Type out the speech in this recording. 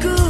could